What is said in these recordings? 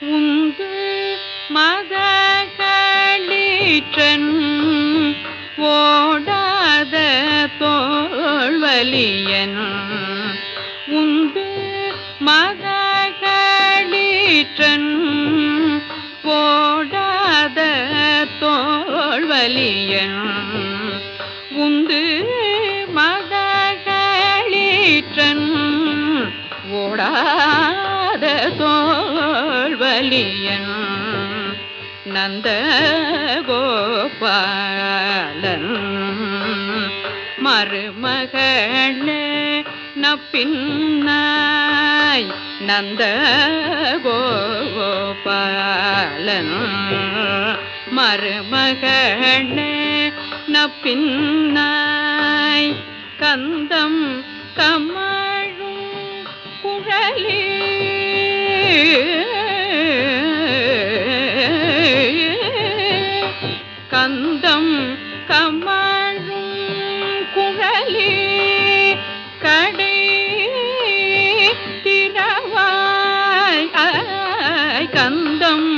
உந்து மதகளீற்றன் ஓடாத தோல்வலியன் உந்து மதகளீற்றன் ஓடாத தோல்வலியன் உந்து கலியன் நந்த கோபாலன் மருமகளே நப்பின்னாய் நந்த கோபாலன் மருமகளே நப்பின்னாய் கந்தம் கமழும் குழலே கடை திறவாய் கந்தம்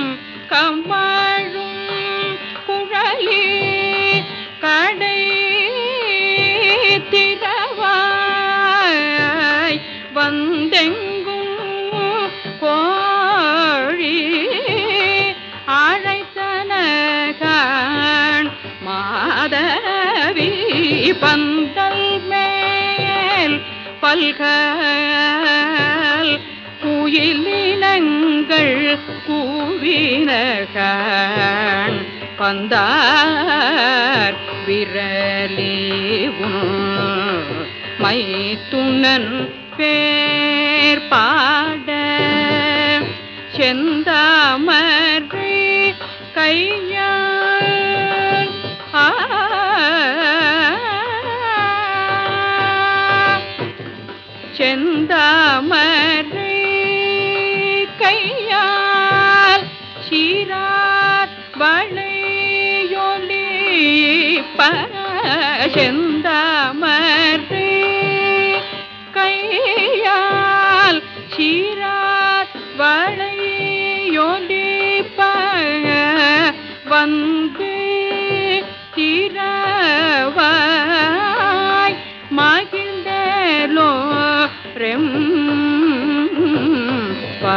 கமழும் பதவி பந்தல் மேல் பல்கல் குயிலினங்கள் கூவினகான் பந்தார் விரலி மைத்துனன் பேர் பாட செந்தாமரை செந்தாமரை கையால் சீரார் வளையொலி செந்தாமரை கையால் சீரார் வளையொலி வந்த ரெம் பா